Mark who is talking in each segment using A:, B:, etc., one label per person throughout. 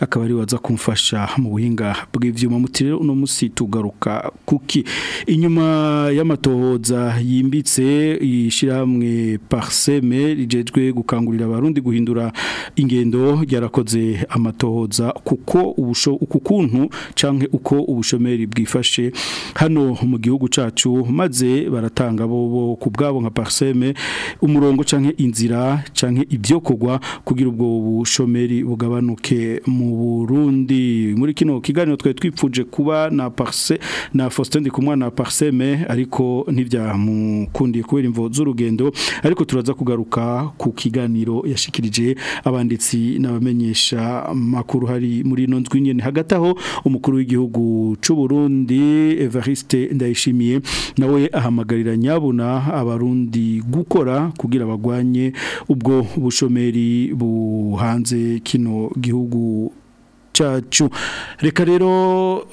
A: akaba ari waza kumfasha mu buhinga bw'ibyuma muti rero uno munsi tugaruka kuki inyuma y'amatohoza yimbitse ishyirahamwe pariseme rijejwe gukangurira abarundi guhindura ingendo ryarakoze amatohoza kuko ubusho ukukuntu canke uko ubushomeri bwifashe hano mu gihugu cacu maze baratanga bobo ku bwabo nka pariseme umurongo canke inzira canke ibyo kugwa kugira ubwo bushomeri bugabanuke mu Burundi muri muri kino kiganiro twari twipfuje kuba na parse na Faustin Ndikumwa na Parseme ariko ntivyamukundiye kubera imvo z'urugendo ariko turaza kugaruka ku kiganiro yashikirije abanditsi n'abamenyesha makuru hari muri ino nyene hagati aho umukuru w'igihugu c'u Burundi Evariste Ndayishimiye nawe ahamagarira nyabuna abarundi gukora kugira bagwanye ubwo bushomeri buhanze kino gihugu cyacu reka rero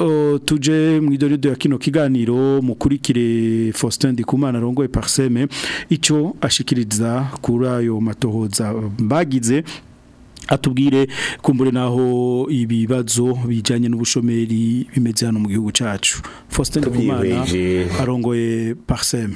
A: tuje mu idorido ya kino kiganiro mukurikire Faustin Ndikumana rongoye parseme icyo ashikiriza kuri ayo matohoza bagize atubwire kumbure naho ibibazo bijanye n'ubushomeri bimeze hano mu gihugu cyacu. Faustin Ndikumana arongoye parseme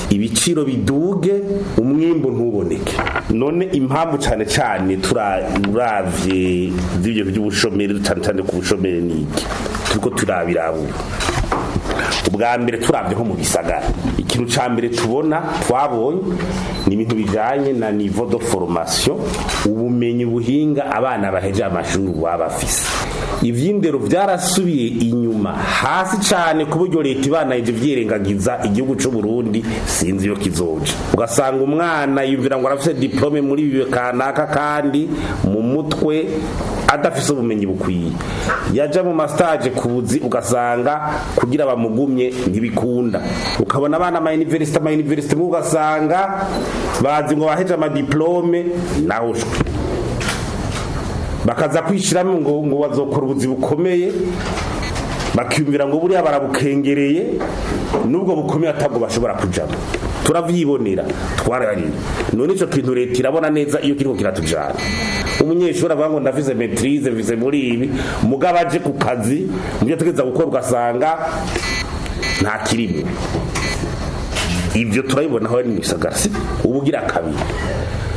B: ibiciro biduge umwimbu ntuboneke none impamvu cyane cyane turabye ibyo by'ubushomeri cyane cyane ku bushomeri ni iki turiko turabirabura ubwa mbere turabye nko mu bisagara ikintu cya mbere tubona twabonye ni ibintu bijyanye na nivo do foromasiyo ubumenyi buhinga abana baheje amashuri baba bafise iby'indero byarasubiye inyuma hasi cyane ku buryo leta ibana ibyo byirengagiza igihugu cy'u Burundi sinzi iyo kizoca ugasanga umwana yumvira ngo arafite diporome muri ibi kanaka kandi mu mutwe adafise ubumenyi bukwiye yaja mu mastage kubuzi ugasanga kugira bamugumye ntibikunda ukabona abana ama university ama university ugasanga bazi ngo baheje ama diplome naho bakaza kwishiramo ngo ngo bazokora ubuzi bukomeye bakiyumvira ngo buriya barabukengereye nubwo bukomeye atago bashobora kujamo turabyibonera twararira none icyo kintu leta irabona neza iyo kiriko kiratujana umunyeshuri avuga ngo ndavize maîtrise vize muri ibi mugabo ku kazi mubyo tugeza gukora ugasanga nta kirimo ibyo turabibona aho ari mu ubugira kabiri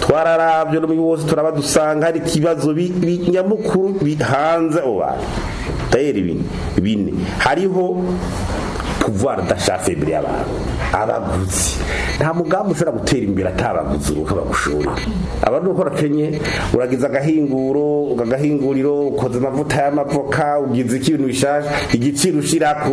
B: twararabyo n'uyu turaba dusanga hari ikibazo nyamukuru hanze ubu bantu ibintu bine hariho kuvana udashaka imbere y'abantu abaguzi nta mugambi ushobora gutera imbere atabaguzi uko bagushora aba ukora kenye uragize agahinguro agahinguriro ukoze amavuta y'amavoka ugize ikintu bishasha igiciro ko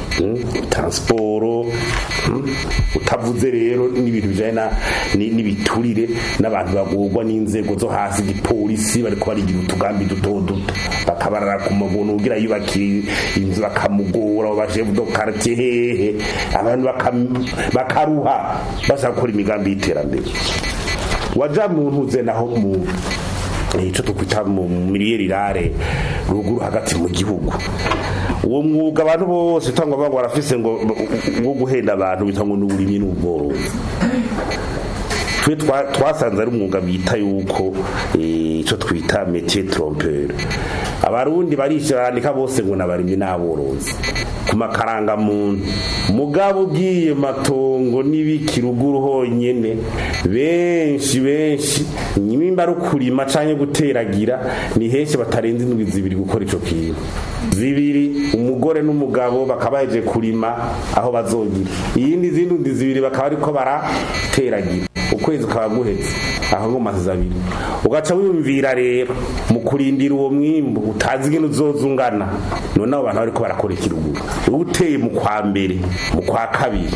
B: hmm, transport hmm, utavuze rero n'ibintu bijyanye n'ibiturire n'abantu bagorwa n'inzego zo hasi igipolisi bariko barigira utugambi duto duto bakabarara ku mabona ugira yubakiye inzu bakamugora baje do quartier hehe abantu bakaruha bashaka gukora imigambi y'iterambere waja mu ntuze naho mu eh, icyo tukwita mu miliyeri ruguru hagati mu gihugu uwo mwuga abantu bose cyangwa abantu barafise ngo wo guhenda abantu bita ngo n'uburimyi n'ubworozi twe twasanze ari umwuga bita yuko eh, icyo twita metiye trompere abarundi barandika bose ngo n'abarimyi n'aborozi makarangamuntu mugabo ugiye matongo n'ibikiruguru honyine benshi benshi nimba ari ukurima guteragira ni henshi batarenze indwi zibiri gukora icyo kintu zibiri umugore n'umugabo bakaba kurima aho bazogira iyindi zindi zibiri bakaba ariko barateragira ukwezi kaba guhetse aho ngo abiri ugaca wiyumvira rero mu kurindira uwo mwimbu utazi ingene uzozungana none abo bantu bariko barakora ikiruguru uteye mu kwa mbere mu kwa kabiri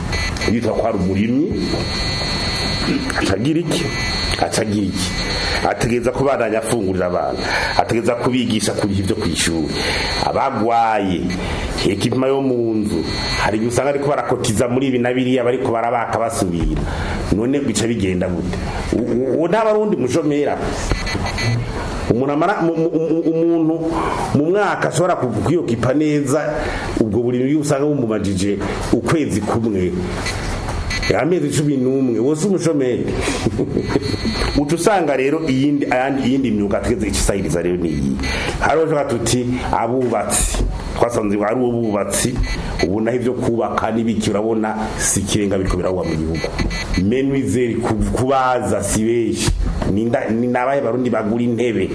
B: iki yitwa kwa rumurimyi acagira iki acagira iki ategereza ko barajya afungurira abana ategereza kubigisha ku bihe byo ku abagwaye ekipima yo mu nzu hari igihe usanga ariko barakotiza muri ibi na biriya bari barabaka basubira none bica bigenda gute uwo ntaba ari mushomera umuntu mu mwaka ashobora kwiyokipa neza ubwo buri usanga bumubajije ukwezi kumwe amezi cumi n'umwe wose umushomeri uca usanga rero iyindi iyindi myuga twese icisayiriza rero ni iyi hariho ushobora tuti abubatsi twasanze ari ububatsi ubunaho ibyo kubaka n'ibiki urabona si ikirenga biriko birahuba mu gihugu menwizeri kubaza si benshi ni nabaye barundi bagura intebe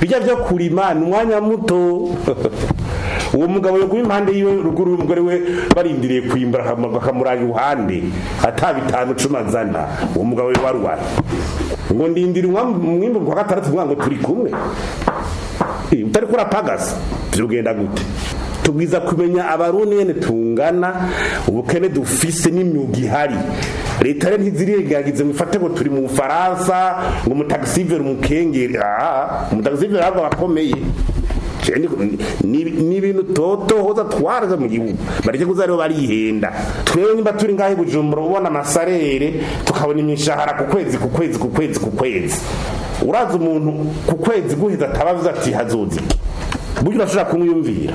B: bijya byo kurima ni umwanya muto uwo mugabo yo impande yiwe ruguru y'umugore we barindiriye kwimbura bakamurara iruhande atabitanu cumi azana uwo mugabo we warwaye ngo ndindira umwimbi kwa gatandatu ngo turi kumwe utari kurapagasa byugenda gute tubwiza kumenya abarundi nyine tungana ubukene dufise n'imyuga ihari leta rero ntizirirengagize ngo ifate ngo turi mu bufaransa ngo umutagisiveri umukengeri aha umutagisiveri ntabwo abakomeye ni totohoza twaraza mu gihugu bareke kuzariho barihenda twewe nimba turi ngahe bujumbura ubona amasarere tukabona imishahara ku kwezi ku kwezi ku kwezi ku kwezi uraza umuntu ku kwezi guheza atabavuze ati hazoze buryo urashobora kumwiyumvira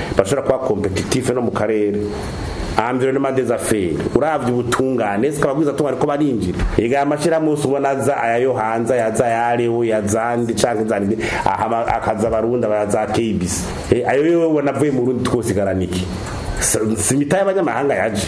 B: bashobora kuba kompetitife no mu karere environnement des affaires urabye ubutungane sika abagwiza atungane ko barinjira ega amashira musi ubona aza ayayo hanze yaza yarewe yazandi canke zandi akaza barunda baza tebis ayo yowe navuye mu rundi twosigaraniki simita y'abanyamahanga yaje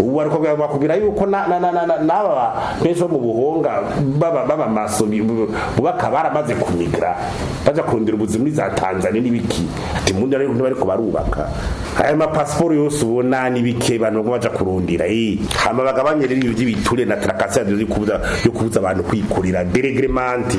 B: ubu ariko bakubwira yuko n'aba benshi bo mu buhunga b'abamaso bubaka baramaze kumigra baja kurondera ubuzima muri za tanzania n'ibiki ati mundi ariko ntibariko barubaka aya mapasiporo yose ubona n'ibike bantu baja kurondera eh. hama bagabanye rero ibyo na trakasiyo yo kubuza abantu kwikurira deregremanti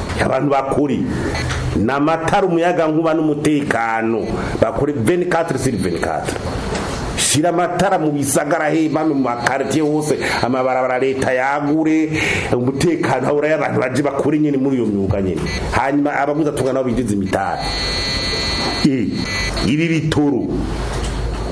B: abantu bakuri namatara umuyaga nkuba n'umutekano bakuri 24 sur 24 shira amatara mu bisagara hema no mu makartie hose amabarabara leta yagure umutekano uraya abantu baje bakuri nyene muri iyo myuga nyene hanyuma abaguza tungana nabo bigize imitari ibi bitoro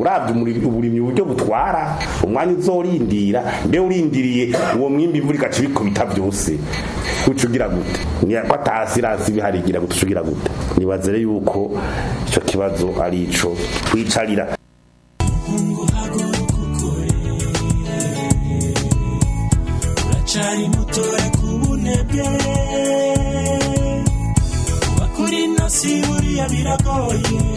B: urabye uburimyi uburyo butwara umwanya uzorindira mbe urindiriye uwo mwimbi imvura igaca ibikubita byose ucugira gute niba atasirasi biharigira gute ucugira gute nibazere yuko icyo kibazo ari icyo wicarira
C: cyari mutora ku bunebwe wakuri ino si buriya biragoye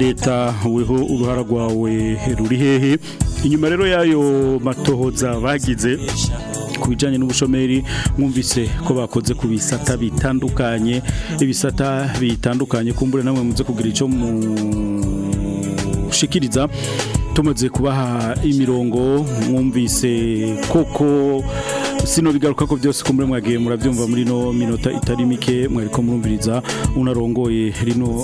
A: leta weho uruhara rwawe ruri hehe inyuma rero y'ayo matohoza bagize ku bijyanye n'ubushomeri mwumvise ko bakoze ku bisata bitandukanye ibisata bitandukanye kumbure namwe muze kugira icyo mushikiriza tumaze kubaha imirongo mwumvise koko sino bigaruka ko byose ko muri mwagiye murabyumva muri no minota itari mike mwari ko murumviriza unarongoye rino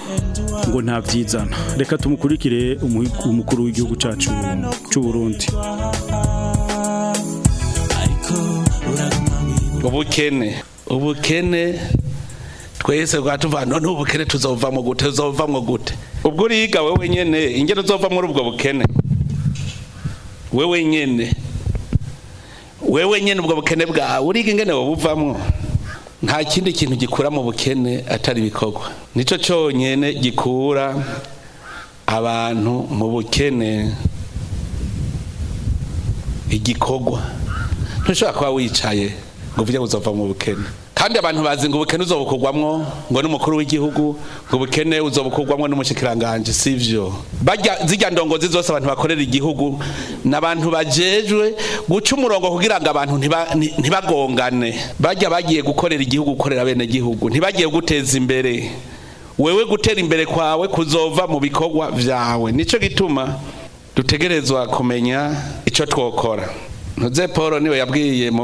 A: ngo ntabyizana reka tumukurikire umukuru w'igihugu cyacu cy'u Burundi
D: ubukene ubukene twese tuva none ubukene tuzova mu gute mu gute ubwo uriga wowe nyene ingero zova muri ubwo bukene wewe nyene wewe nyene ubwo bukene bwawe uriga ingene wobuvamwo nta kindi kintu gikura mu bukene atari ibikorwa nicyo cyonyine gikura abantu mu bukene igikorwa ntushobora kuba wicaye ngo ujye uzava mu bukene kandi abantu bazi ngo ubukene uzobukurwamwo ngo n'umukuru w'igihugu ngo ubukene uzobukurwamwo n'umushikiranganje sivyo bajya zijya ndongozi zose abantu bakorera igihugu nabantu bajejwe guca umurongo kugira ngo abantu ntibagongane bajya bagiye gukorera igihugu gukorera bene gihugu ntibagiye guteza imbere wewe gutera imbere kwawe kuzova mu bikorwa vyawe nico gituma dutegerezwa kumenya ico twokora ntuze Paul niwe yabwiye mu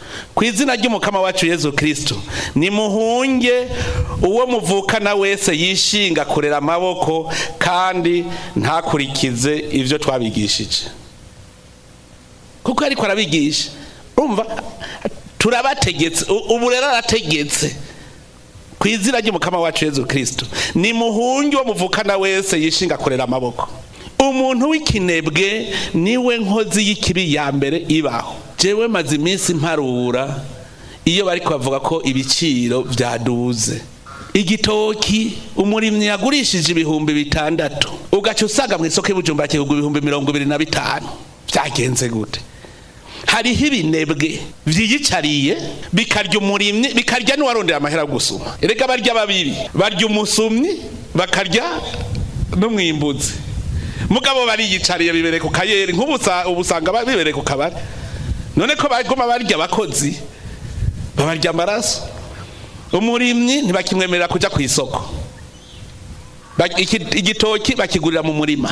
D: ku izina ry'umukama wacu Yezu kirisito nimuhunge uwo muvukana wese yishinga kurera amaboko kandi ntakurikize ibyo twabigishije kuko ariko arabigisha urumva turabategetse ubu rero arategetse ku izina ry'umukama wacu Yezu kirisito nimuhunge uwo muvukana wese yishinga kurera amaboko umuntu w'ikinebwe niwe nkozi y'ikibi ya mbere ibaho jewe maze iminsi mparura iyo bari kubavuga ko ibiciro byaduze igitoki umurimyi yagurishije ibihumbi bitandatu ugaca usaga mu isoko y'ibujumba kigurwa ibihumbi mirongo ibiri na bitanu byagenze gute hariho ibinebwe byiyicariye bikarya umurimyi bikarya n'uwarondera amahera gusuma reka barya babiri barya umusumyi bakarya n'umwimbuzi mugabo bariyicariye bibere ku kayeri nk'ubu usanga bibereye ku kabari none ko bagoma barya abakozi babarya amaraso umurimyi ntibakimwemerera kujya ku isoko igitoki bakigurira mu murima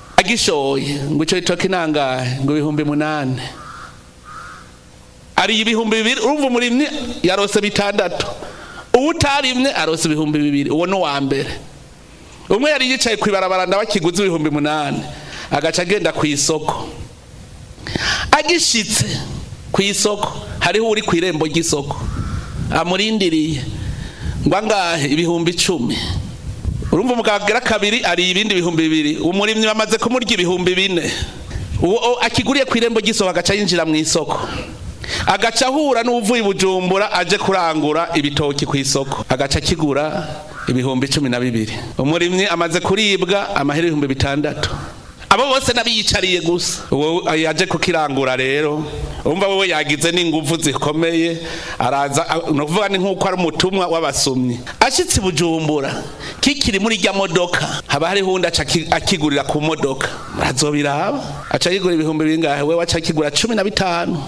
D: agishoye ngo icyo gitoki nangahe ngo ibihumbi munani ari ibihumbi bibiri urumva umurimyi yarose bitandatu uwutarimye arose ibihumbi bibiri uwo ni uwa mbere umwe yari yicaye ku ibarabara ndabakiguzi ibihumbi munani agaca agenda ku isoko agishyitse ku isoko hariho uri ku irembo ry'isoko amurindiriye ngo angahe ibihumbi icumi urumva umugabo kabiri ari ibindi bihumbi bibiri umurimyi bamaze kumurya ibihumbi bine akiguriye ku irembo ry'isoko agaca yinjira mu isoko agaca ahura n'uvuye bujumbura aje kurangura ibitoki ku isoko agaca akigura ibihumbi cumi na bibiri umurimyi amaze kuribwa amahera ibihumbi bitandatu abo bose n'abiyicariye gusa wowe yaje kukirangura rero umva wowe yagize n'ingufu zikomeye araza ah, ni ukuvuga ni nk'uko ari umutumwa w'abasomyi ashyitse bujumbura kikiri muri ijya modoka haba hariho undi akigurira ku modoka murazobiraba aca yigura ibihumbi bingahe we waca akigura cumi na bitanu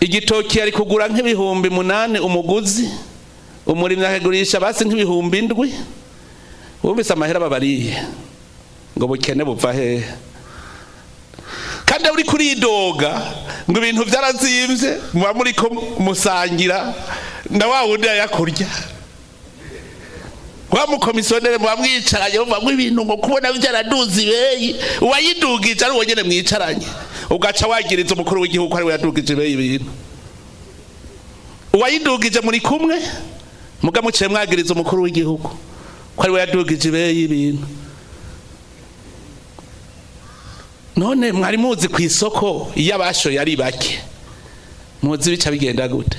D: igitoki ari kugura nk'ibihumbi munani umuguzi umurimyi akagurisha basi nk'ibihumbi indwi wumvise amahera babariye ngo bukene bupfa hehe kandi uri kuridoga ngo ibintu byarazimbye muba muri ko musangira na wa wundi yakurya wa mukomisiyoneri muba mwicaranye muvamo ibintu ngo kubona byaraduze ibeyi uwayidugije ari wonyine mwicaranye ugaca wagiriza umukuru w'igihugu ari we yadugije ibeyi ibintu uwayidugije muri kumwe mugamuciye mwagiriza umukuru w'igihugu ko ari we yadugije ibeyi ibintu none mwari muzi ku isoko iyo abashoye ari bake muzi bica bigenda gute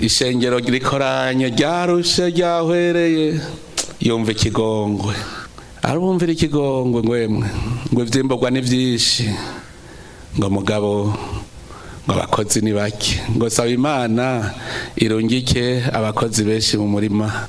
D: isengero rikoranye ryarushye ryahwereye yumva ikigongwe arumvira ikigongwe ngwemwe ngo iby’imbogwa ni byinshi ngo mugabo ngo abakozi ni bake ngo saba imana irungike abakozi benshi mu murima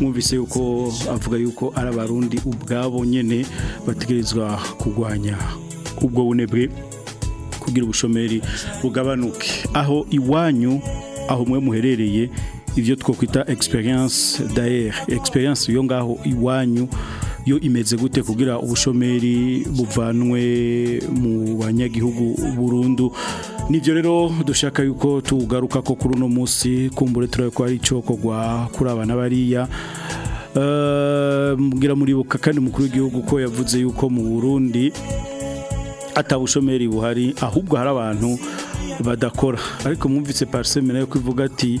A: mwumvise yuko avuga yuko ari abarundi ubwabo nyene bategerezwa kurwanya ubwo bunebwe kugira ubushomeri bugabanuke aho iwanyu aho mwe muherereye ibyo twakwita experience d'air experience yo ngaho iwanyu yo imeze gute kugira ubushomeri buvanwe mu banyagihugu burundu nibyo rero dushaka yuko tugaruka ko kuri uno munsi kumbure turabe ko ari cyo kogwa kuri abana bariya uh, eh, mbwira muribuka kandi mukuru w'igihugu ko yavuze yuko mu Burundi atabushomeri buhari ahubwo hari abantu badakora ariko mwumvise pariseme yo kwivuga ati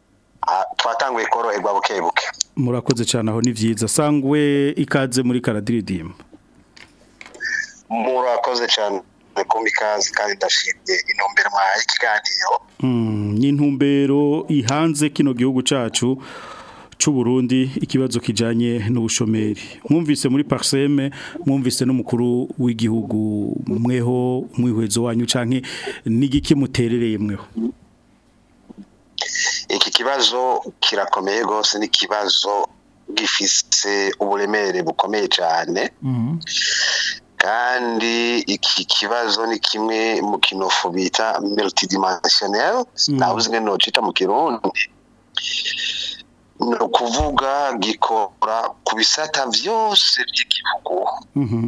E: Ah, twatanguye koroherwa buke
A: murakoze cyane aho ni byiza sangwe ikaze muri karadiridimba
E: murakoze cyane kumbi kandi ndashimye intumbero mwahaye ikiganiro
A: hmm, ni intumbero ihanze kino gihugu cyacu cy'u Burundi ikibazo kijanye n'ubushomeri mwumvise muri Parseme mwumvise n'umukuru w'igihugu mweho umwihwezo wanyu canke n'igiki muterereye mweho
E: iki kibazo kirakomeye rwose ni ikibazo gifise uburemere bukomeye cyane mhm. kandi iki kibazo ni kimwe mu kinofu bita multidimensionel mhm. nawe uzi ngo nocita mu kirundi ni ukuvuga gikora ku bisata byose by'igihugu mhm.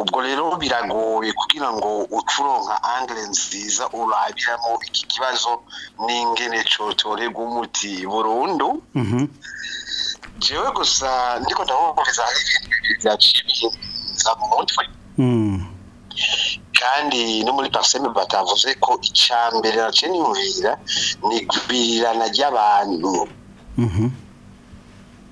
E: ubwo rero biragoye kugira ngo ucuronka angire nziza urabiramo iki kibazo n'ingene cotorerwa umuti burundu
A: mhm.
E: jewe gusa ndiko ndahumuriza ibintu byaciye mu mutwe
A: mhm.
E: kandi no muri pariseme batavuze ko icya mbere naciye niyumvira ni igwirirana ry'abantu mhm.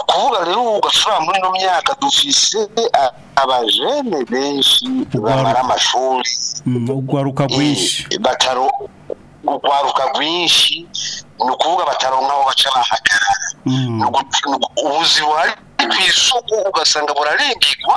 E: ukuvuga rero ubu muri ino myaka dufise abajene benshi bamara amashuri mm,
A: ugwaruka rwinshi eh,
E: bataro ugwaruka rwinshi ni ukuvuga bataronka aho baca bahagarara mm. ubuzi buhari ku isoko ugasanga burarengerwa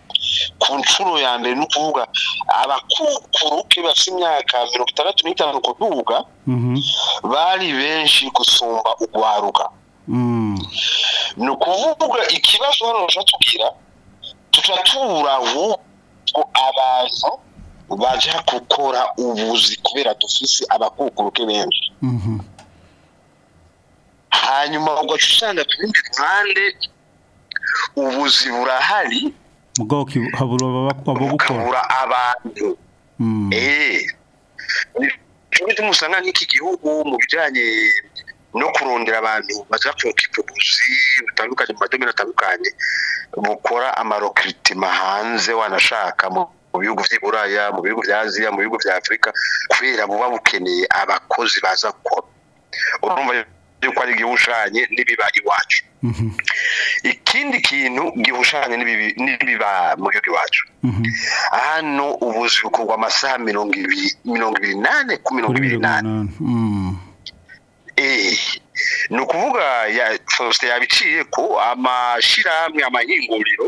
E: ku nshuro ya mbere ni ukuvuga abakukuruke bafite imyaka mirongo kuduga mhm. bari benshi gusumba ugwaruka hmm. ni ukuvuga ikibazo hano bashobora tubwira ko abantu baja gukora ubuzi kubera dufise abakukuruke benshi mhm. hanyuma ugaca ku rundi ruhande ubuzi burahari
A: ubwoko habura
E: bukabura abantu mhm. eee eh. ntitumusanga nk'iki gihugu mu bijyanye no kurondera abantu bazapfuka ipubuzi bitandukanye mu madomino atandukanye bukora amarokiritima hanze wanashaka mu bihugu by'i buraya mu bihugu bya aziya mu bihugu bya afurika kubera buba bukeneye abakozi baza gukora urumva yuko ari igihushanye n'ibiba iwacu mhm. ikindi kintu gihushanye n'ibiba mu gihugu iwacu mhm. hano ubuzi bukorwa amasaha mirongo ibiri n'ane ku mirongo ibiri n'ane Eh, ni ukuvuga faustin yabiciye ko amashyirahamwe amahinguriro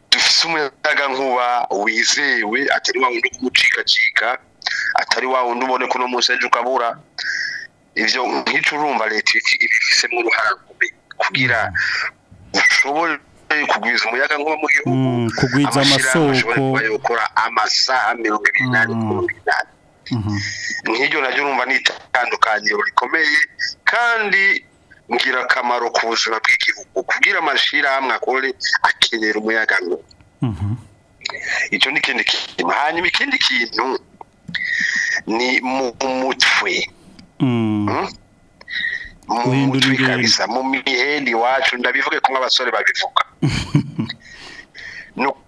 E: si umuyagankuba wizewe atari wa wundi kugucikacika atari wa wundi ubone ko munsi yaje ukabura ibyo nk'icyo urumva leta ibifisemo uruhare kugira ushobore kugwiza umuyagankuba mu gihugu
A: mm, kugwiza amasoko
E: bayakora amasaha mirongo irindwi n'ane mm. mm-hmm. nk'iryo naryo urumva ni itandukaniro rikomeye kandi akamaro ku buzima bw'igihugu kubwira amashyirahamwe akore akenera umuyagankuba Mm-hmm. icyo ni ikindi kintu hanyuma ikindi kintu ni mu mutwe
A: mm.
E: hmm?
A: mu
E: mutwe kabisa mu mihenda iwacu ndabivuge ko nk'abasore babivuga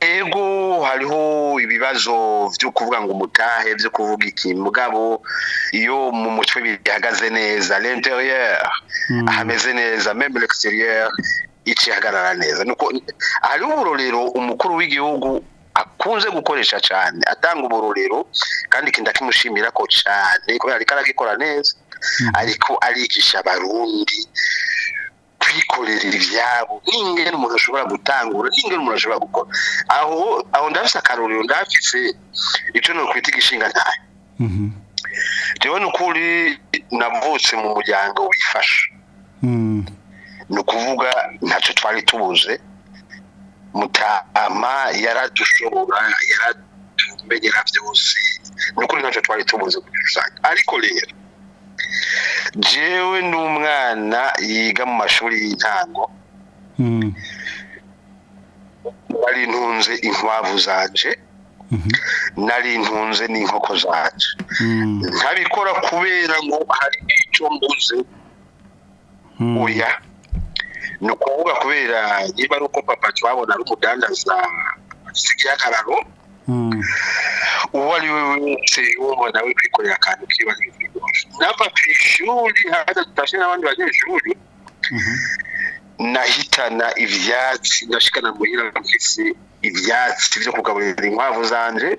E: ego hariho ibibazo byo kuvuga ngo umutahe byo kuvuga iki mugabo iyo mu mutwe bihagaze neza l'interieur hameze hmm. neza meme l'exterieur icihagarara neza hariho uburorero umukuru w'igihugu akunze gukoresha cyane atanga uburorero kandi kinda kimushimira ko cyane kubera ariko aragikora neza hmm. ariko arigisha abarundi kwikorera ibyabo n'ingene umuntu ashobora gutangura n'ingene umuntu ashobora gukora aho aho ndafise akarorero ndafise icyo nokwita igishinga ntayo mm-hmm. rero ni ukuri navutse mu muryango wifasha mm. ni ukuvuga ntacyo twari tubuze mutama yaradushobora yaratumenyera byose ni ukuri ntacyo twari tubuze muri rusange ariko rero jewe n'umwana yiga mu mashuri y'intango hmm. nari ntunze inkwavu zanje hmm. nari ntunze n'inkoko zanje hmm. ntabikora kubera ngo hari icyo mbuze oya ni ukuvuga kubera niba ari uko papa twabona ari umudandaza asigaye akararo hmm. uwo ari we wese na we kwikorera akantu kiba na papa shuli hata tutashe n'abandi banyeshuri hmm. nahitana ivyatsi ndashikana muhira mfisi ivyatsi byo kugaburira inkwavu zanje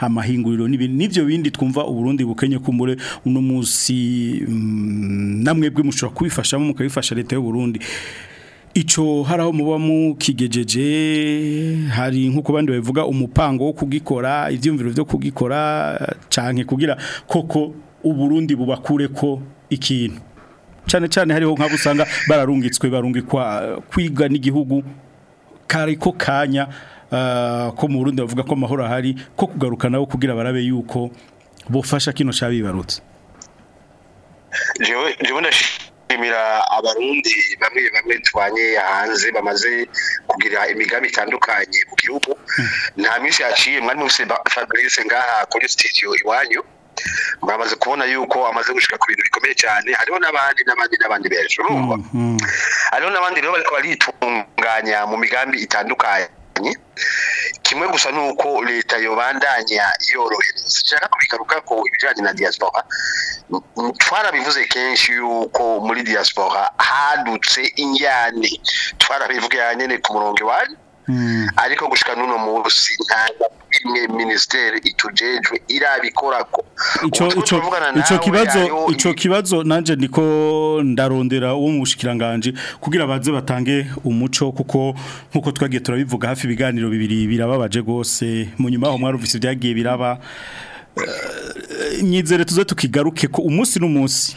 A: amahinguriro n'ibindi n'ibyo bindi twumva uburundi bukenye kumbure uno munsi mm, namwebwe mushobora kubifashamo mukabifasha leta y’u icyo hari aho muba kigejeje hari nk'uko abandi bavuga umupango wo kugikora ibyiyumviro byo kugikora canke kugira koko u Burundi bubakure ko ikintu cyane cyane hariho nka usanga bararungitswe barungikwa eh, kwiga n'igihugu kariko kanya eh, ko mu Burundi bavuga ko amahoro ahari ko kugaruka nabo kugira barabe yuko bufasha kino cyabibarutse
E: jewe jewe ndashimira abarundi bamwe bamwe twanye hanze bamaze kugira imigambi itandukanye mu gihugu mm. nta minsi yaciye mwari mu fabrice ngaha kuri studio iwanyu mwamaze kubona yuko amaze gushika ku bintu bikomeye cyane hariho n'abandi n'abandi n'abandi benshi urumva mm, mm. hariho n'abandi rero bari baritunganya mu migambi itandukanye kimwe gusa nuko leta yobandanya yorohereza kubikaruka ko ibijanye na diaspora twarabivuze kenshi yuko muri diaspora hadutse injyane twarabivuga yanyene ku murongo wanyu Hmm. ariko gushika n'uno munsi nta imwe minisiteri itujejwe irabikora
A: ko ico kibazo ico kibazo nanje niko ndarondera uwo mushikiranganje kugira baze batange umuco kuko nkuko twagiye turabivuga hafi ibiganiro bibiri birababaje gose mu nyuma aho mwaruvise byagiye biraba eh, nyizere tuzo tukigaruke ko umunsi n'umunsi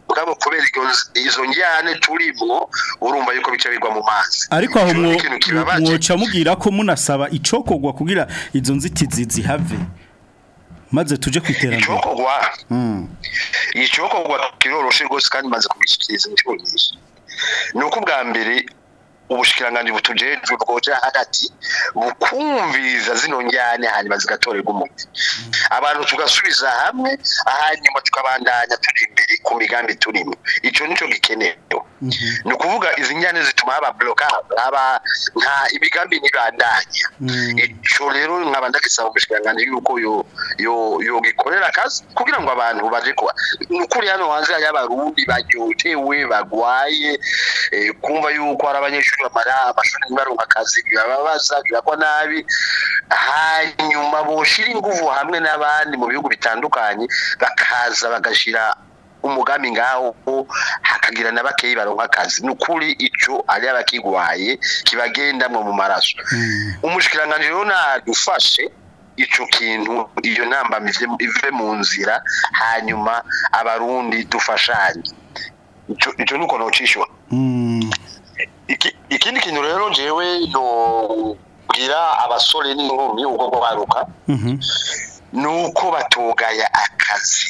E: mugabo kubera izo njyane turimo urumva yuko bicabirwa mu mazi
A: ariko aho mwoca mubwira ko munasaba icokogwa kugira izo nzitizi zihave maze tuje ku iterambere hmm.
E: icokorwa kiroroshe rwose kandi maze kubishyikiriza inshuro nyinshi ni uko ubwa mbere ubushikiranganji butujejwe bwoja hagati bukumviriza zino njyane hanyuma zigatorerwa umuti abantu tugasubiza hamwe hanyuma tukabandanya turi imbere ku migambi turimo icyo nico gikenewe mhm. ni ukuvuga izi njyane zituma haba blockage haba nta imigambi ntibandanya mhm. ico rero nkaba ndagisaba ubushikiranganji yuko yogikorera yo akazi kugira ngo abantu baje kuba ni ukuri hano hanze hari abarundi baryotewe bagwaye eh, kumva yuko hari abanyeshuri amashuri bamara amashuri ntibaronka akazi bibabaza bibagwa nabi hanyuma boshira inguvu hamwe n'abandi mu bihugu bitandukanye bakaza bagashira umugambi ngaho hakagira na bakeyi baronka akazi ni ukuri icyo ari abakigwaye kibagendamwo mu maraso hmm. umushikiranganji rero nadufashe icyo kintu iyo namba ive mu nzira hanyuma abarundi dufashanye icyo ni uko nocishwa hmm. ikindi kintu rero njyewe nubwira abasore n'inkumi ubwo baruka mhm. ni batugaya akazi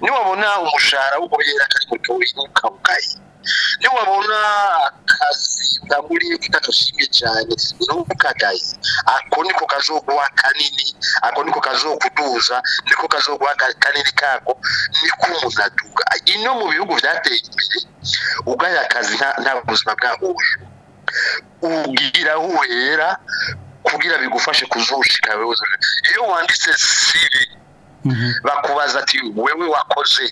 E: niwabona umushahara w'uko yera mutoya ukawugaye niwabona akazi kaguriye kitadushimye cyane ntukagaye ako niko kazoguha kanini ako niko kazokuduza niko kazoguha kanini kako niko ino mu bihugu byateye imbere ugaye akazi nta buzima bwahuje ugira uhera kugira bigufashe kuzushika wewe iyo wanditse CV mhm. bakubaza ati wewe wakoze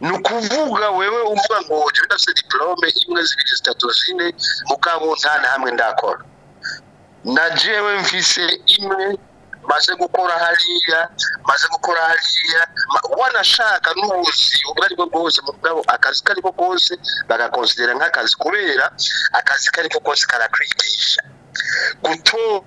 E: ni ukuvuga wewe umvuga ngo wowe udafite diporome imwe zibiri zitatu zine mugabo nta na hamwe ndakora na jewe mvise imwe maze gukora hariya maze gukora hariya wanashaka n'ubuzi ubwo ari bwo bwose mugabo akazi ko ari bagakonsidera nk'akazi kubera akazi ko ari karakwigisha gutonda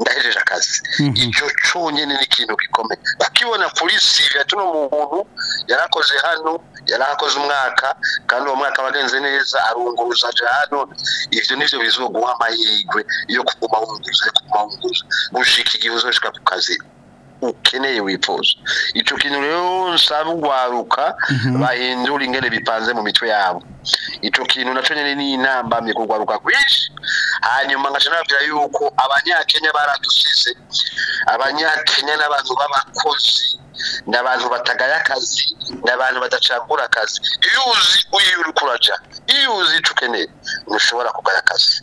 E: ndahejeje akazi mhm. icyo cyonyine ni ikintu gikomeye bakibona polisi tuno muntu yarakoze hano yarakoze umwaka kandi uwo mwaka wagenze neza arunguruza ajya hano ibyo nibyo bizuba guha amahirwe yo kuguma wunguruza yo kuguma wunguruza gushika igihe uzoshika ku kazi ukeneye wifuza icyo kintu rero usaba urwaruka mhm. bahindura ingene bipanze mu mitwe yabo icyo kintu nacyo nyine ni intambamye ku rwaruka kwinshi hanyuma nka nababwira yuko abanyakenya baradusize abanyakenya n'abantu b'abakozi nabantu abantu akazi nabantu abantu badacagura akazi iyo uzi uyu uri kuraja iyo uzi icyo ukeneye ntushobora kugaya akazi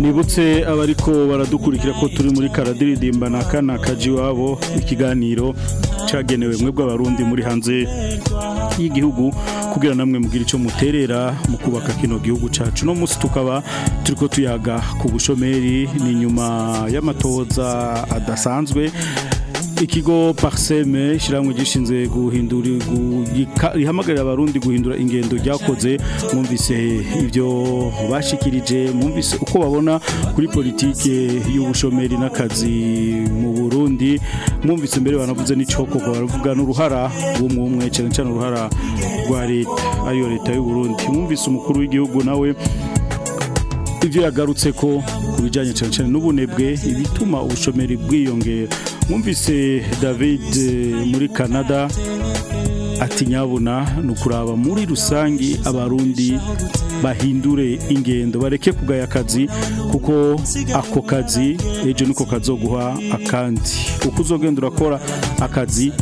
A: nibutse abariko baradukurikira ko turi muri karadiridimba na kana kaji ikiganiro cagenewe mwebwe abarundi muri hanze y'igihugu kugira namwe mugira icyo muterera mu kubaka kino gihugu cyacu no musi tukaba turiko tuyaga ku bushomeri ni nyuma y'amatoza adasanzwe ikigo pariseme ishyirahamwe gishinzwe guhindura rihamagarira abarundi guhindura ingendo ryakoze mwumvise ibyo bashikirije mumvise uko babona kuri politiki y'ubushomeri n'akazi mu burundi mwumvise mbere banavuze n'icyoko baravuga n'uruhara rw'umwumwe cyane cyane uruhara rwa leta ariyo leta y'u Burundi mwumvise umukuru w'igihugu nawe ibyo yagarutse ko ku bijyanye cyane cyane n'ubunebwe ibituma ubushomeri bwiyongera mwumvise david eh, muri canada ati nyabuna ni ukuraba muri rusange abarundi bahindure ingendo bareke kugaya akazi kuko ako kazi ejo niko kazoguha akandi uko uzogenda urakora akazi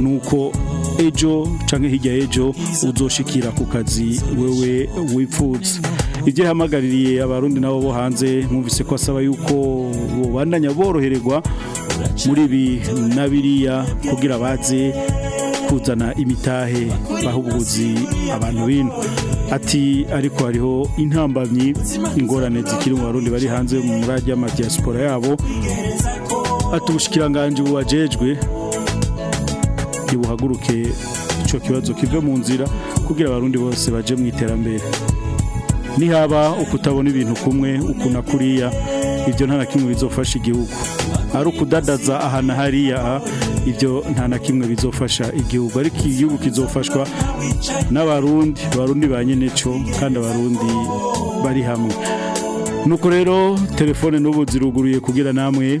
A: nuko ejo cyangwa hirya ejo uzoshikira ku kazi wewe wipfutse ibyo yahamagaririye abarundi nabo bo hanze mwumvise ko asaba yuko bandanya borohererwa muri ibi na biriya kugira baze kuzana imitahe bahubuzi abantu bino ati ariko hariho intambamyi ingorane zikiri mu barundi bari hanze mu murage y'amadiaspora yabo ati ubushikiranganje bubajejwe ntibuhaguruke icyo kibazo kive mu nzira kugira abarundi bose baje mu iterambere ntihaba ukutabona ibintu kumwe ukuna kuriya ibyo nta na kimwe bizofasha igihugu ari ukudadaza aha na hariya ibyo nta na kimwe bizofasha igihugu ariko igihugu kizofashwa n'abarundi barundi ba nyine kandi abarundi bari hamwe nuko rero telefone n'ubu ziruguruye kugira namwe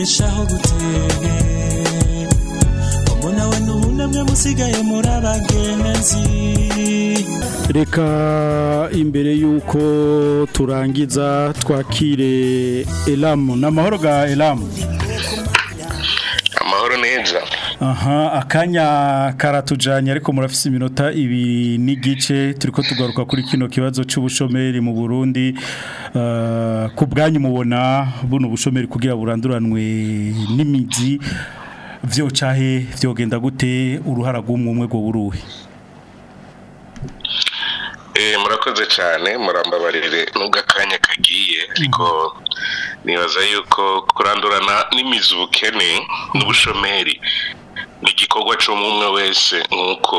A: turangiza twakire elamu ni amahoro ga elamu
F: amahoro neza
A: aha akanya karatujanye ariko murafise iminota ibiri n'igice turiko tugaruka kuri kino kibazo cy’ubushomeri mu Burundi uh, ku bwanyu mubona buno bushomeri kugira buranduranwe n'imizi vyo cahe vyogenda gute uruhara rw'umwe umwe go buruhe
F: Eh, murakoze cyane murambabarire nubwo akanya kagiye ariko nibaza yuko kurandurana n'imizi ubukene n'ubushomeri ni igikorwa cy'umwe wese nk'uko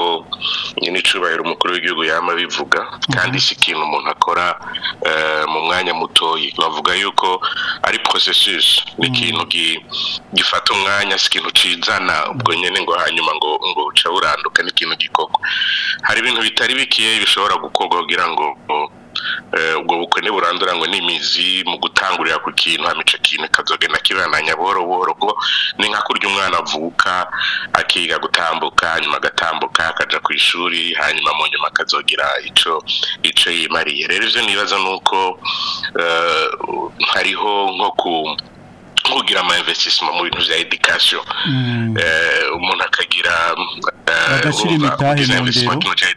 F: nyine icubahiro umukuru w'igihugu yaba bivuga kandi mhm. si ikintu umuntu akora eh, mu mwanya mutoya bavuga yuko ari processus ni mhm. ikintu gifata umwanya si ikintu kizana ubwo nyine ngo hanyuma ngo ngo uca buranduka ni ikintu gikorwa hari ibintu bitari bikeye bishobora gukorwa kugira ngo Eh, ubwo bukwe ntiburandura ngo n'imizi mu gutangurira ku kintu hamica kintu ikazogenda kibananya buhoro buhoro ko ni nka kurya umwana avuka akiga gutambuka hanyuma agatambuka akajya ku ishuri hanyuma mu nyuma akazogira icyo icyo yimariye rero ibyo nibaza ni uko eh, hariho nko ku kugira ama investissement mu bintu vya education mm. eh, umuntu akagira agashyira
A: imitahe mu ndero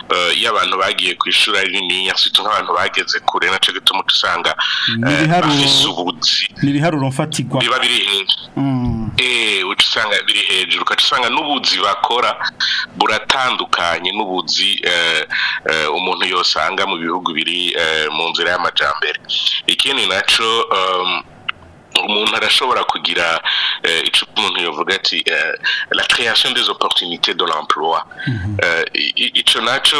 F: eh, yabantu bagiye ku ishuri ari niniya si nk'abantu bageze kure nacyo gituma usanga eh, afite ubuzi
A: ni ibiharuro mfatirwa
F: biba biri
A: hirya
F: Eh, uca usanga biri hejuru ukaca usanga n'ubuzi bakora buratandukanye n'ubuzi eh, eh, umuntu yosanga mu bihugu biri mu nzira y'amajyambere ikindi nacyo ehm, umuntu arashobora kugira eh, icyo umuntu yavuga ati eh, la création des opportunités de l'emploi mhm. eh, icyo nacyo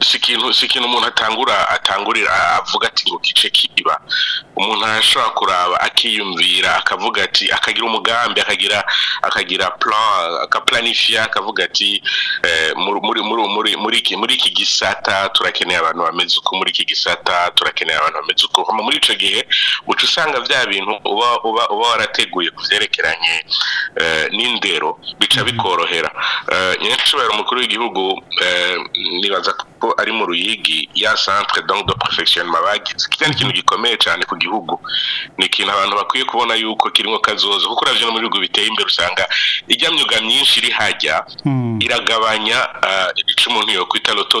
F: si ikintu umuntu atangura atangurira avuga ati ngo kice kiba umuntu arashobora kuraba akiyumvira akavuga ati akagira umugambi akagira akagira plan akaplanifia akavuga ati muri iki gisata turakeneye abantu bameze uko muri iki gisata turakeneye abantu bameze uko muri icyo gihe uca usanga bya bintu uba uba warateguye ku byerekeranye eh, n'indero bica mhm. bikorohera eh, nyacubahiro umukuru w'igihugu eh, nibaza ko ari mu ruyigi ya centre donc de perfectionnement bagize iki ni ikintu gikomeye cyane ku gihugu ni ikintu abantu bakwiye kubona yuko kirimo kazoza kuko uravye no mu bihugu biteye imbere usanga ijya myuga myinshi iri hajya hmm. iragabanya ico umuntu yokwita loto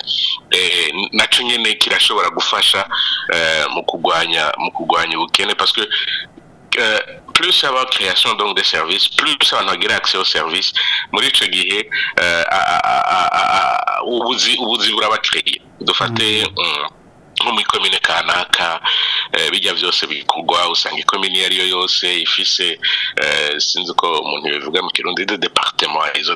F: eh, nacyo nyine kirashobora gufasha eh, mu kugwanya mu kugwanya ubukene parce que eh, plus haba création donc des services plus abantu bagira accès au service muri ico gihe eh, ubuzi ubuzi burabakereye dufate mm. nko muri komine kanaka bijya byose bikorwa usanga ikomine iyo yo yose ifise sinzi ko umuntu bivuga mu kirundi de département izo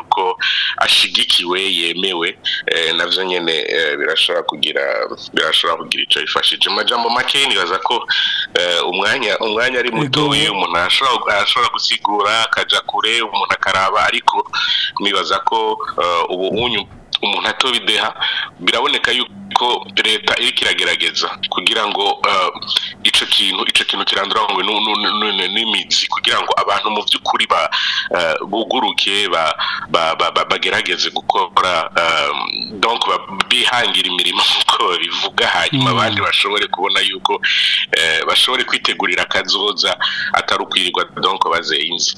F: yuko ashigikiwe yemewe eh, nabyo nyine eh, birashobora kugira birashobora kugira icyo bifashije amajambo make nibaza ko eh, umwanya umwanya ari mutoya umuntu arashobora gusigura akajya kure umuntu akaraba ariko nibaza ko ubu unyu umuntu atobideha biraboneka yuko ko leta iri kiragerageza kugira ngo uh, icyo kintu icyo kintu kiranduranywe n'imizi kugira ngo abantu mu by'ukuri uh, buguruke bagerageze gukora um, bihangira imirimo nk'uko babivuga hanyuma
A: mm.
F: abandi bashobore kubona yuko uh, bashobore kwitegurira akazoza atari ukwirirwa
G: donko bazenze